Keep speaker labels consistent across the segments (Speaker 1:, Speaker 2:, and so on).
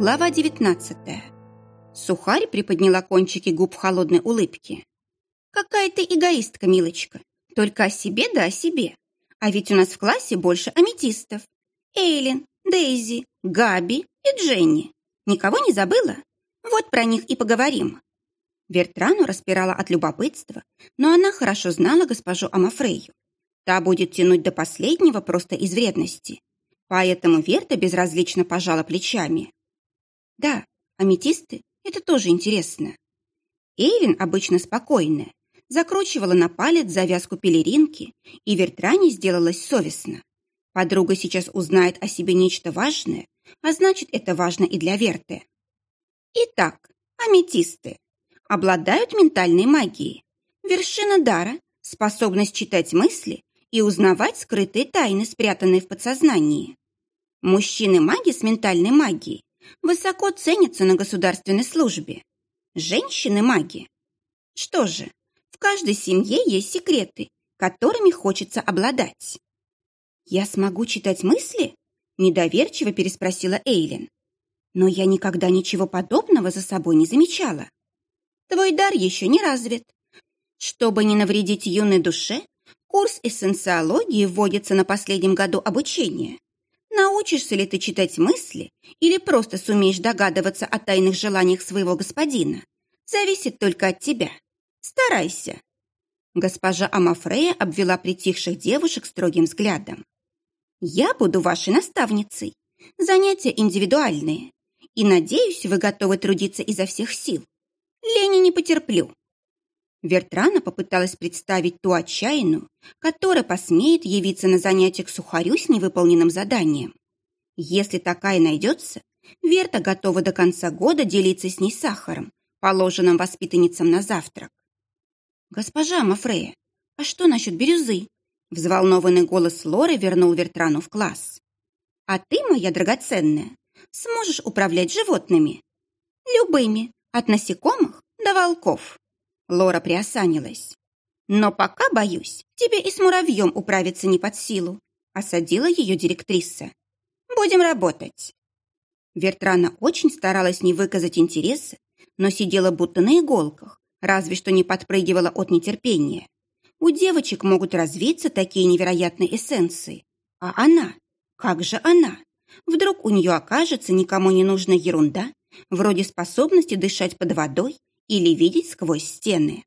Speaker 1: Глава 19 Сухарь приподняла кончики губ в холодной улыбке. «Какая ты эгоистка, милочка. Только о себе да о себе. А ведь у нас в классе больше аметистов. Эйлин, Дейзи, Габи и Дженни. Никого не забыла? Вот про них и поговорим». Вертрану распирала от любопытства, но она хорошо знала госпожу Амафрею. Та будет тянуть до последнего просто из вредности. Поэтому Верта безразлично пожала плечами. Да, аметисты — это тоже интересно. Эйлин обычно спокойная, закручивала на палец завязку пелеринки, и Вертране сделалось совестно. Подруга сейчас узнает о себе нечто важное, а значит, это важно и для Верты. Итак, аметисты обладают ментальной магией. Вершина дара – способность читать мысли и узнавать скрытые тайны, спрятанные в подсознании. Мужчины-маги с ментальной магией высоко ценятся на государственной службе. Женщины-маги. Что же, в каждой семье есть секреты, которыми хочется обладать. «Я смогу читать мысли?» – недоверчиво переспросила Эйлин. «Но я никогда ничего подобного за собой не замечала. Твой дар еще не развит. Чтобы не навредить юной душе, курс эссенциологии вводится на последнем году обучения. Научишься ли ты читать мысли или просто сумеешь догадываться о тайных желаниях своего господина, зависит только от тебя. Старайся. Госпожа Амафрея обвела притихших девушек строгим взглядом. «Я буду вашей наставницей. Занятия индивидуальные. И, надеюсь, вы готовы трудиться изо всех сил. Лени не потерплю». Вертрана попыталась представить ту отчаянную, которая посмеет явиться на занятия к сухарю с невыполненным заданием. Если такая найдется, Верта готова до конца года делиться с ней сахаром, положенным воспитанницам на завтрак. «Госпожа Мафрея, а что насчет бирюзы?» Взволнованный голос Лоры вернул Вертрану в класс. «А ты, моя драгоценная, сможешь управлять животными? Любыми, от насекомых до волков». Лора приосанилась. «Но пока, боюсь, тебе и с муравьем управиться не под силу», осадила ее директриса. «Будем работать». Вертрана очень старалась не выказать интереса, но сидела будто на иголках, разве что не подпрыгивала от нетерпения. У девочек могут развиться такие невероятные эссенции. А она? Как же она? Вдруг у нее окажется никому не нужная ерунда, вроде способности дышать под водой или видеть сквозь стены.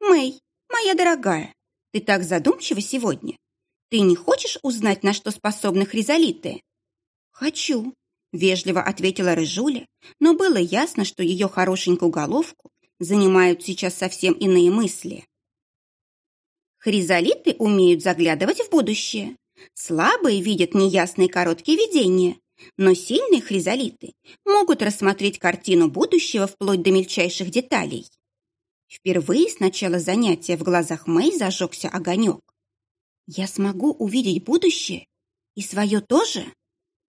Speaker 1: «Мэй, моя дорогая, ты так задумчива сегодня. Ты не хочешь узнать, на что способны хризолиты?» «Хочу», — вежливо ответила Рыжуля, но было ясно, что ее хорошенькую головку занимают сейчас совсем иные мысли. Хризолиты умеют заглядывать в будущее. Слабые видят неясные короткие видения, но сильные хризолиты могут рассмотреть картину будущего вплоть до мельчайших деталей. Впервые с начала занятия в глазах Мэй зажегся огонек. «Я смогу увидеть будущее? И свое тоже?»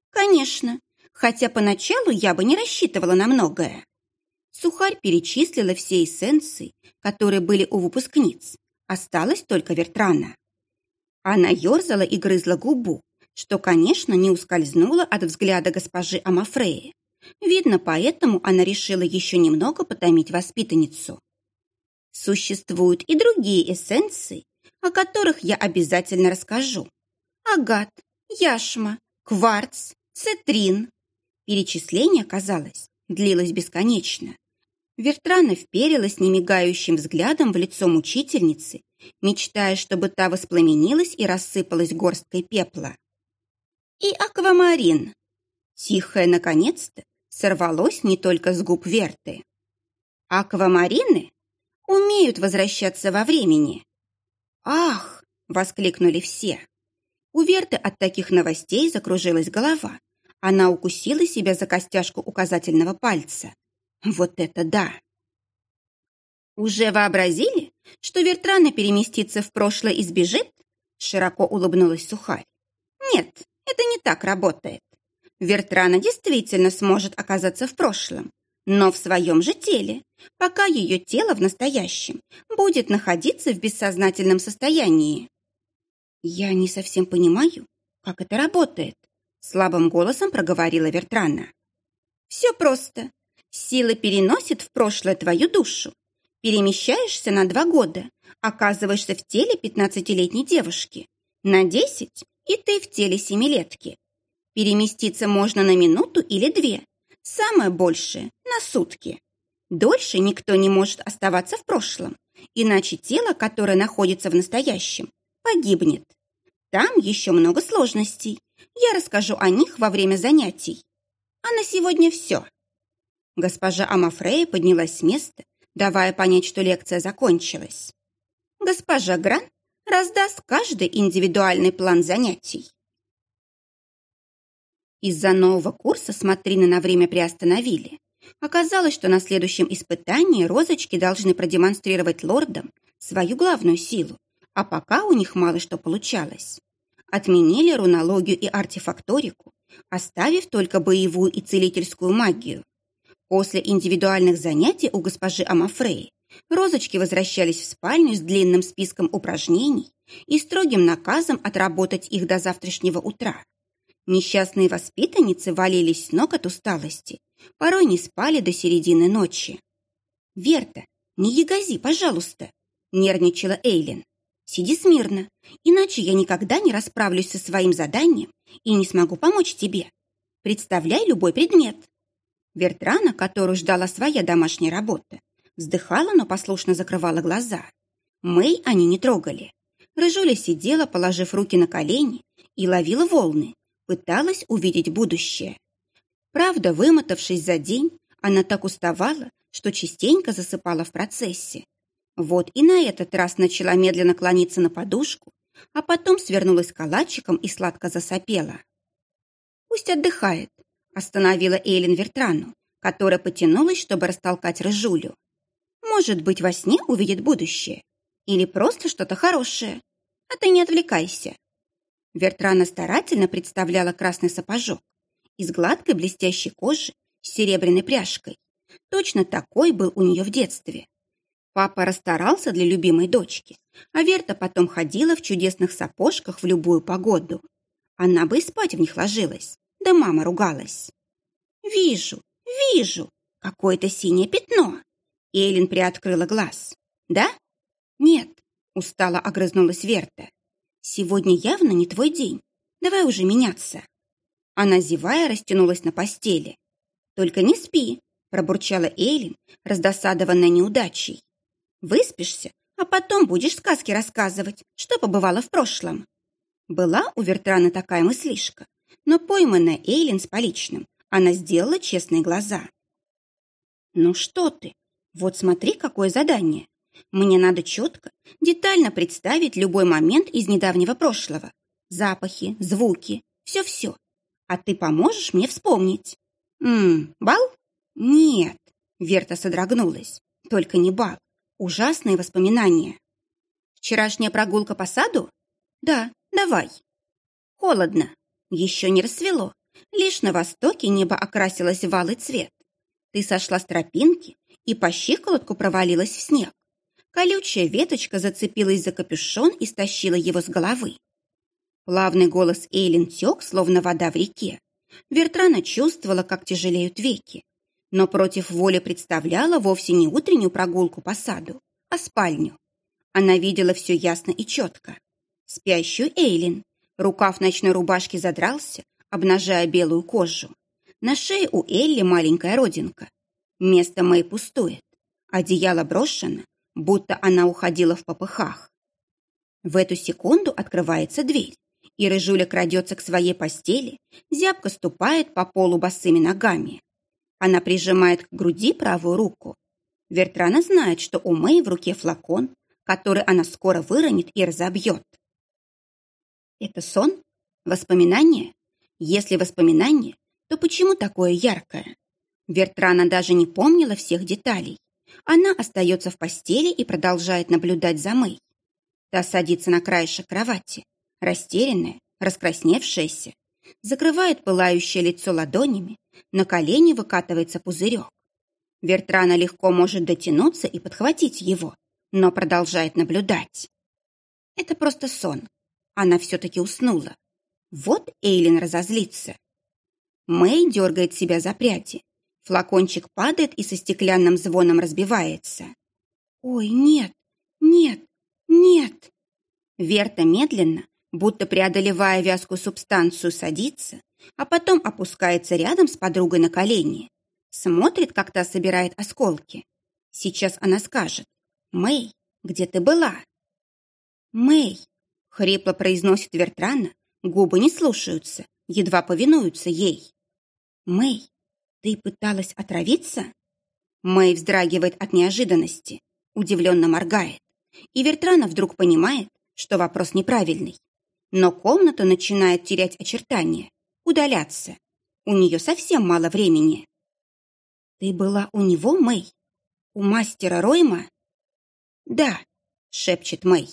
Speaker 1: «Конечно, хотя поначалу я бы не рассчитывала на многое». Сухарь перечислила все эссенции, которые были у выпускниц. Осталась только Вертрана. Она ерзала и грызла губу, что, конечно, не ускользнуло от взгляда госпожи Амафреи. Видно, поэтому она решила еще немного потомить воспитанницу. Существуют и другие эссенции, о которых я обязательно расскажу. Агат, яшма, кварц, цитрин. Перечисление, казалось, длилось бесконечно. Вертрана вперилась немигающим взглядом в лицо мучительницы, мечтая, чтобы та воспламенилась и рассыпалась горсткой пепла и аквамарин. Тихое, наконец-то, сорвалось не только с губ Верты. Аквамарины умеют возвращаться во времени. «Ах!» — воскликнули все. У Верты от таких новостей закружилась голова. Она укусила себя за костяшку указательного пальца. Вот это да! «Уже вообразили, что Вертрана переместится в прошлое и сбежит?» Широко улыбнулась Сухарь. «Нет, это не так работает. Вертрана действительно сможет оказаться в прошлом, но в своем же теле, пока ее тело в настоящем будет находиться в бессознательном состоянии. «Я не совсем понимаю, как это работает», — слабым голосом проговорила Вертрана. Все просто. Сила переносит в прошлое твою душу. Перемещаешься на два года, оказываешься в теле пятнадцатилетней девушки. На десять и ты в теле семилетки. Переместиться можно на минуту или две. Самое большее – на сутки. Дольше никто не может оставаться в прошлом, иначе тело, которое находится в настоящем, погибнет. Там еще много сложностей. Я расскажу о них во время занятий. А на сегодня все. Госпожа Амафрея поднялась с места, давая понять, что лекция закончилась. Госпожа Гран раздаст каждый индивидуальный план занятий. Из-за нового курса смотрины на время приостановили. Оказалось, что на следующем испытании розочки должны продемонстрировать лордам свою главную силу, а пока у них мало что получалось. Отменили рунологию и артефакторику, оставив только боевую и целительскую магию. После индивидуальных занятий у госпожи Амафреи розочки возвращались в спальню с длинным списком упражнений и строгим наказом отработать их до завтрашнего утра. Несчастные воспитанницы валились с ног от усталости, порой не спали до середины ночи. «Верта, не ягози, пожалуйста!» — нервничала Эйлин. «Сиди смирно, иначе я никогда не расправлюсь со своим заданием и не смогу помочь тебе. Представляй любой предмет». Вертрана, которую ждала своя домашняя работа, вздыхала, но послушно закрывала глаза. Мэй они не трогали. Рыжуля сидела, положив руки на колени, и ловила волны, пыталась увидеть будущее. Правда, вымотавшись за день, она так уставала, что частенько засыпала в процессе. Вот и на этот раз начала медленно клониться на подушку, а потом свернулась калачиком и сладко засопела. «Пусть отдыхает», Остановила Эйлин Вертрану, которая потянулась, чтобы растолкать рыжулю. Может быть, во сне увидит будущее. Или просто что-то хорошее. А ты не отвлекайся. Вертрана старательно представляла красный сапожок из гладкой блестящей кожи с серебряной пряжкой. Точно такой был у нее в детстве. Папа расстарался для любимой дочки, а Верта потом ходила в чудесных сапожках в любую погоду. Она бы и спать в них ложилась, да мама ругалась. «Вижу, вижу! Какое-то синее пятно!» Эйлин приоткрыла глаз. «Да?» «Нет», — устало огрызнулась Верта. «Сегодня явно не твой день. Давай уже меняться». Она, зевая, растянулась на постели. «Только не спи», — пробурчала Эйлин, раздосадованная неудачей. «Выспишься, а потом будешь сказки рассказывать, что побывало в прошлом». Была у Вертрана такая мыслишка, но пойманная Эйлин с поличным, она сделала честные глаза. «Ну что ты? Вот смотри, какое задание. Мне надо четко, детально представить любой момент из недавнего прошлого. Запахи, звуки, все-все. А ты поможешь мне вспомнить?» «Ммм, бал?» «Нет», — Верта содрогнулась. «Только не бал. Ужасные воспоминания». «Вчерашняя прогулка по саду?» «Да, давай». «Холодно. Еще не рассвело. Лишь на востоке небо окрасилось в алый цвет. Ты сошла с тропинки и по щиколотку провалилась в снег. Колючая веточка зацепилась за капюшон и стащила его с головы. Плавный голос Эйлин тек, словно вода в реке. Вертрана чувствовала, как тяжелеют веки, но против воли представляла вовсе не утреннюю прогулку по саду, а спальню. Она видела все ясно и четко. Спящую Эйлин, Рукав ночной рубашки задрался, обнажая белую кожу. На шее у Элли маленькая родинка. Место Мэй пустует. Одеяло брошено, будто она уходила в попыхах. В эту секунду открывается дверь, и Рыжуля крадется к своей постели, зябко ступает по полу босыми ногами. Она прижимает к груди правую руку. Вертрана знает, что у Мэй в руке флакон, который она скоро выронит и разобьет. Это сон? Воспоминание? Если воспоминание, то почему такое яркое? Вертрана даже не помнила всех деталей. Она остается в постели и продолжает наблюдать за Мэй. Та садится на краешек кровати, растерянная, раскрасневшаяся, закрывает пылающее лицо ладонями, на колени выкатывается пузырек. Вертрана легко может дотянуться и подхватить его, но продолжает наблюдать. Это просто сон, она все-таки уснула. Вот Эйлин разозлится. Мэй дергает себя за пряди. Флакончик падает и со стеклянным звоном разбивается. «Ой, нет, нет, нет!» Верта медленно, будто преодолевая вязкую субстанцию, садится, а потом опускается рядом с подругой на колени. Смотрит, как та собирает осколки. Сейчас она скажет. «Мэй, где ты была?» «Мэй!» — хрипло произносит Вертрана, губы не слушаются, едва повинуются ей. «Мэй, ты пыталась отравиться?» Мэй вздрагивает от неожиданности, удивленно моргает. И Вертрана вдруг понимает, что вопрос неправильный. Но комната начинает терять очертания, удаляться. У нее совсем мало времени. «Ты была у него, Мэй? У мастера Ройма?» «Да», — шепчет Мэй.